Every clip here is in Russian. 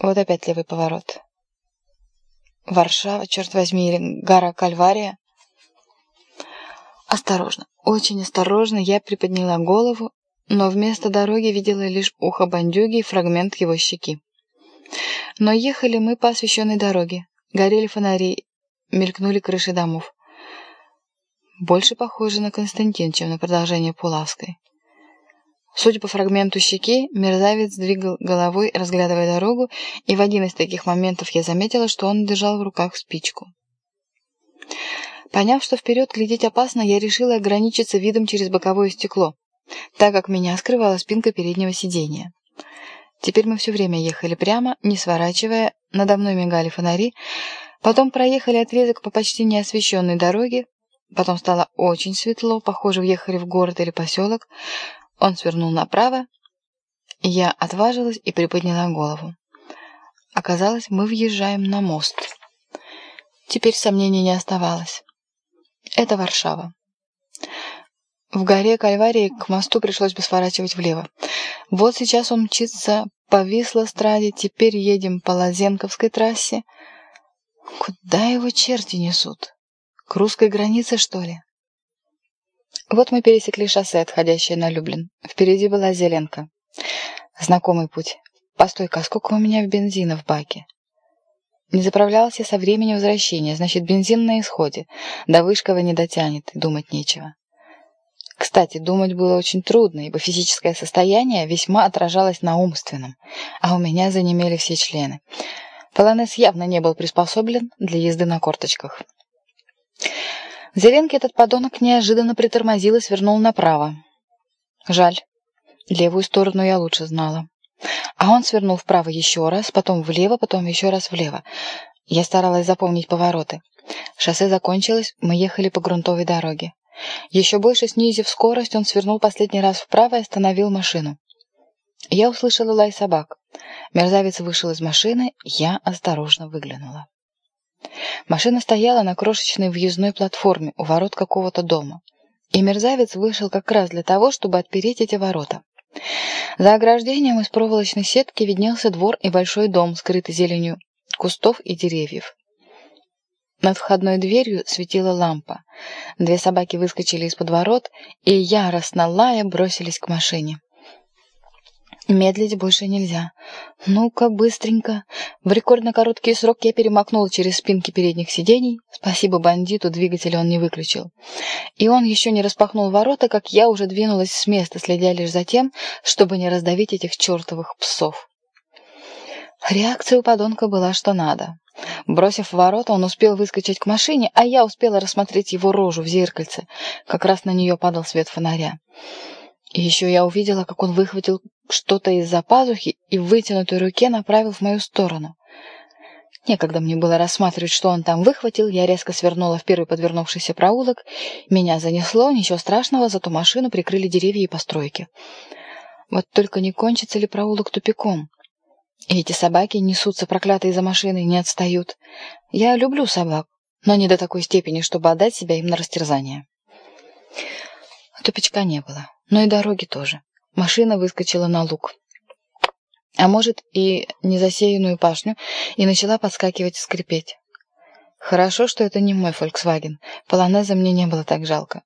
Вот опять левый поворот. Варшава, черт возьми, или гора Кальвария. Осторожно, очень осторожно я приподняла голову, но вместо дороги видела лишь ухо бандюги и фрагмент его щеки. Но ехали мы по освещенной дороге. Горели фонари, мелькнули крыши домов. Больше похоже на Константин, чем на продолжение Пулавской. Судя по фрагменту щеки, мерзавец двигал головой, разглядывая дорогу, и в один из таких моментов я заметила, что он держал в руках спичку. Поняв, что вперед глядеть опасно, я решила ограничиться видом через боковое стекло, так как меня скрывала спинка переднего сидения. Теперь мы все время ехали прямо, не сворачивая, надо мной мигали фонари, потом проехали отрезок по почти неосвещенной дороге, потом стало очень светло, похоже, въехали в город или поселок, он свернул направо, я отважилась и приподняла голову. Оказалось, мы въезжаем на мост. Теперь сомнений не оставалось. Это Варшава. В горе Кальварии к мосту пришлось бы сворачивать влево. Вот сейчас он мчится по Вислостраде, теперь едем по Лазенковской трассе. Куда его черти несут? К русской границе, что ли? Вот мы пересекли шоссе, отходящее на Люблин. Впереди была Зеленка. Знакомый путь. Постой-ка, а сколько у меня бензина в баке? Не заправлялся со времени возвращения, значит, бензин на исходе. До Вышкова не дотянет, думать нечего. Кстати, думать было очень трудно, ибо физическое состояние весьма отражалось на умственном, а у меня занемели все члены. Полонез явно не был приспособлен для езды на корточках. В зеленке этот подонок неожиданно притормозил и свернул направо. Жаль. Левую сторону я лучше знала. А он свернул вправо еще раз, потом влево, потом еще раз влево. Я старалась запомнить повороты. Шоссе закончилось, мы ехали по грунтовой дороге. Еще больше снизив скорость, он свернул последний раз вправо и остановил машину. Я услышала лай собак. Мерзавец вышел из машины, я осторожно выглянула. Машина стояла на крошечной въездной платформе у ворот какого-то дома. И мерзавец вышел как раз для того, чтобы отпереть эти ворота. За ограждением из проволочной сетки виднелся двор и большой дом, скрытый зеленью кустов и деревьев. Над входной дверью светила лампа. Две собаки выскочили из-под ворот и, яростно лая, бросились к машине. Медлить больше нельзя. Ну-ка, быстренько. В рекордно короткий срок я перемахнула через спинки передних сидений. Спасибо бандиту, двигатель он не выключил. И он еще не распахнул ворота, как я уже двинулась с места, следя лишь за тем, чтобы не раздавить этих чертовых псов. Реакция у подонка была что надо. Бросив ворота, он успел выскочить к машине, а я успела рассмотреть его рожу в зеркальце. Как раз на нее падал свет фонаря. И еще я увидела, как он выхватил что-то из-за пазухи и в вытянутой руке направил в мою сторону. Некогда мне было рассматривать, что он там выхватил, я резко свернула в первый подвернувшийся проулок. Меня занесло, ничего страшного, зато машину прикрыли деревья и постройки. Вот только не кончится ли проулок тупиком? И эти собаки несутся проклятые за машиной, не отстают. Я люблю собак, но не до такой степени, чтобы отдать себя им на растерзание. Тупичка не было но и дороги тоже. Машина выскочила на луг. А может, и незасеянную пашню, и начала подскакивать и скрипеть. Хорошо, что это не мой «Фольксваген». Полонеза мне не было так жалко.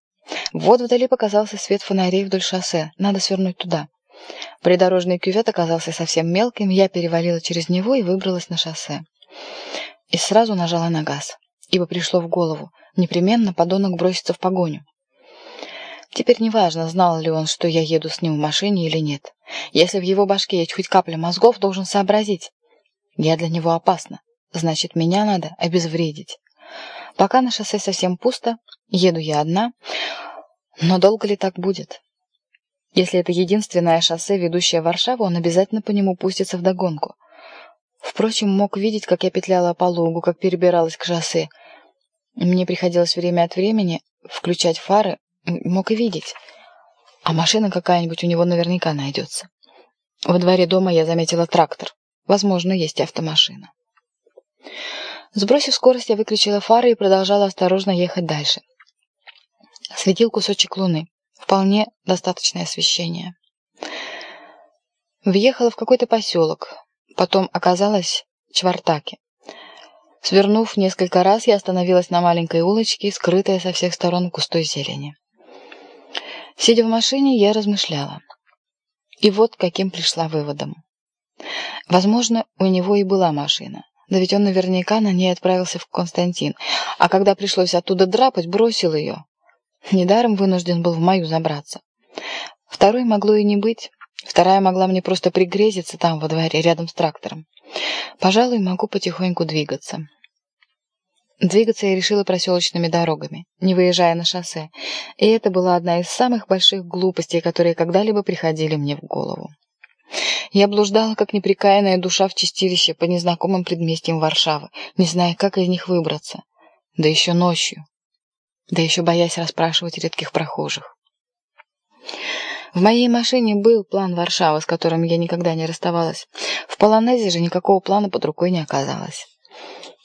Вот вдали показался свет фонарей вдоль шоссе. Надо свернуть туда. Придорожный кювет оказался совсем мелким, я перевалила через него и выбралась на шоссе. И сразу нажала на газ, ибо пришло в голову. Непременно подонок бросится в погоню. Теперь неважно, знал ли он, что я еду с ним в машине или нет. Если в его башке есть хоть капля мозгов, должен сообразить. Я для него опасна. Значит, меня надо обезвредить. Пока на шоссе совсем пусто, еду я одна. Но долго ли так будет? Если это единственное шоссе, ведущее в Варшаву, он обязательно по нему пустится вдогонку. Впрочем, мог видеть, как я петляла по лугу, как перебиралась к шоссе. Мне приходилось время от времени включать фары, Мог и видеть. А машина какая-нибудь у него наверняка найдется. Во дворе дома я заметила трактор. Возможно, есть автомашина. Сбросив скорость, я выключила фары и продолжала осторожно ехать дальше. Светил кусочек луны. Вполне достаточное освещение. Въехала в какой-то поселок. потом оказалась в Чвартаке. Свернув несколько раз, я остановилась на маленькой улочке, скрытая со всех сторон густой зелени. Сидя в машине, я размышляла. И вот каким пришла выводом. Возможно, у него и была машина. Да ведь он наверняка на ней отправился в Константин, а когда пришлось оттуда драпать, бросил ее. Недаром вынужден был в мою забраться. Второй могло и не быть. Вторая могла мне просто пригрезиться там, во дворе, рядом с трактором. Пожалуй, могу потихоньку двигаться. Двигаться я решила проселочными дорогами, не выезжая на шоссе, и это была одна из самых больших глупостей, которые когда-либо приходили мне в голову. Я блуждала, как неприкаянная душа в чистилище по незнакомым предместьям Варшавы, не зная, как из них выбраться. Да еще ночью. Да еще боясь расспрашивать редких прохожих. В моей машине был план Варшавы, с которым я никогда не расставалась. В Полонезе же никакого плана под рукой не оказалось.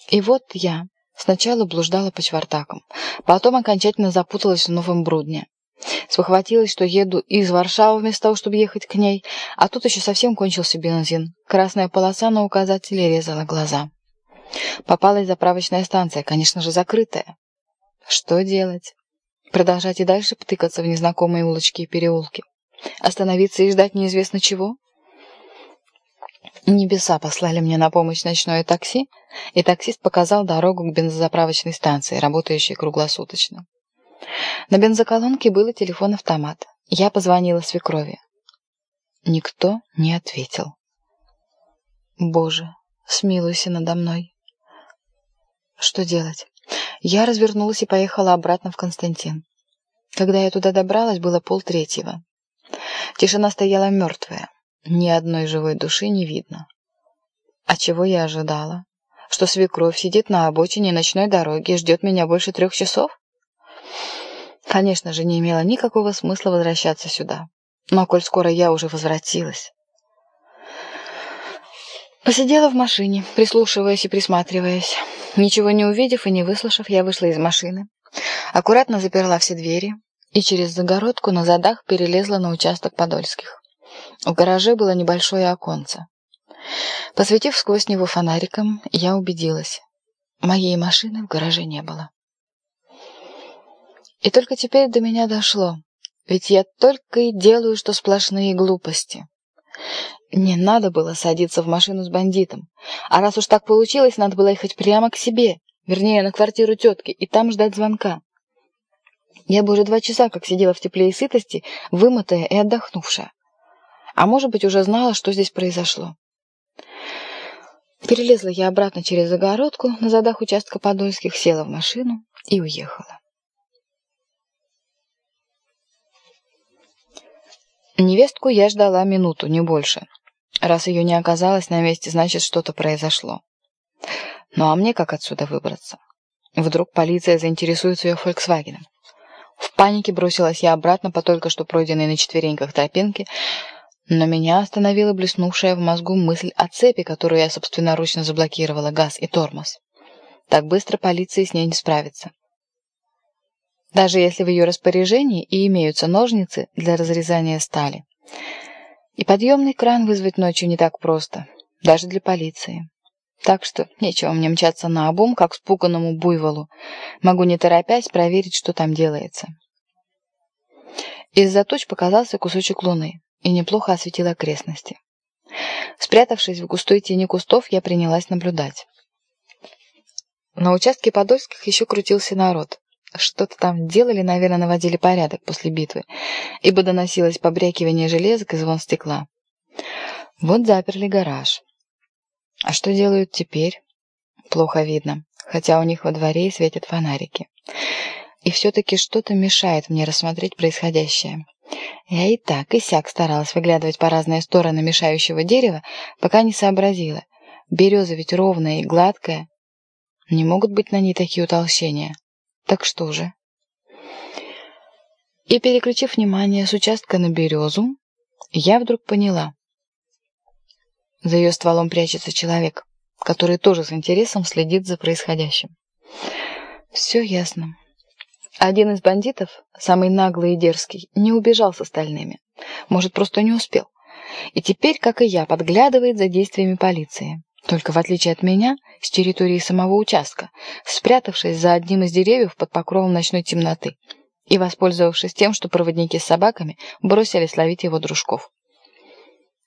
И вот я сначала блуждала по чвартакам, потом окончательно запуталась в Новом Брудне. Спохватилась, что еду из Варшавы вместо того, чтобы ехать к ней, а тут еще совсем кончился бензин. Красная полоса на указателе резала глаза. Попалась заправочная станция, конечно же, закрытая. Что делать? Продолжать и дальше птыкаться в незнакомые улочки и переулки? Остановиться и ждать неизвестно чего? Небеса послали мне на помощь ночное такси, и таксист показал дорогу к бензозаправочной станции, работающей круглосуточно. На бензоколонке был телефон-автомат. Я позвонила свекрови. Никто не ответил. Боже, смилуйся надо мной. Что делать? Я развернулась и поехала обратно в Константин. Когда я туда добралась, было полтретьего. Тишина стояла мертвая. Ни одной живой души не видно. А чего я ожидала? Что свекровь сидит на обочине ночной дороги и ждет меня больше трех часов? Конечно же, не имело никакого смысла возвращаться сюда. Но коль скоро я уже возвратилась... Посидела в машине, прислушиваясь и присматриваясь. Ничего не увидев и не выслушав, я вышла из машины. Аккуратно заперла все двери и через загородку на задах перелезла на участок Подольских. В гараже было небольшое оконце. Посветив сквозь него фонариком, я убедилась. Моей машины в гараже не было. И только теперь до меня дошло. Ведь я только и делаю, что сплошные глупости. Не надо было садиться в машину с бандитом. А раз уж так получилось, надо было ехать прямо к себе, вернее, на квартиру тетки, и там ждать звонка. Я бы уже два часа как сидела в тепле и сытости, вымотая и отдохнувшая. А может быть, уже знала, что здесь произошло. Перелезла я обратно через загородку на задах участка Подольских, села в машину и уехала. Невестку я ждала минуту, не больше. Раз ее не оказалось на месте, значит, что-то произошло. Ну а мне как отсюда выбраться? Вдруг полиция заинтересуется ее «Фольксвагеном». В панике бросилась я обратно по только что пройденной на четвереньках тропинке, но меня остановила блеснувшая в мозгу мысль о цепи, которую я собственноручно заблокировала, газ и тормоз. Так быстро полиция с ней не справится даже если в ее распоряжении и имеются ножницы для разрезания стали. И подъемный кран вызвать ночью не так просто, даже для полиции. Так что нечего мне мчаться на обум, как спуганному буйволу. Могу не торопясь проверить, что там делается. Из-за туч показался кусочек луны и неплохо осветил окрестности. Спрятавшись в густой тени кустов, я принялась наблюдать. На участке Подольских еще крутился народ. Что-то там делали, наверное, наводили порядок после битвы, ибо доносилось побрякивание железок и звон стекла. Вот заперли гараж. А что делают теперь? Плохо видно, хотя у них во дворе и светят фонарики. И все-таки что-то мешает мне рассмотреть происходящее. Я и так, и сяк старалась выглядывать по разные стороны мешающего дерева, пока не сообразила. Береза ведь ровная и гладкая. Не могут быть на ней такие утолщения. Так что же? И переключив внимание с участка на березу, я вдруг поняла. За ее стволом прячется человек, который тоже с интересом следит за происходящим. Все ясно. Один из бандитов, самый наглый и дерзкий, не убежал с остальными. Может, просто не успел. И теперь, как и я, подглядывает за действиями полиции. Только в отличие от меня, с территории самого участка, спрятавшись за одним из деревьев под покровом ночной темноты и воспользовавшись тем, что проводники с собаками бросились ловить его дружков.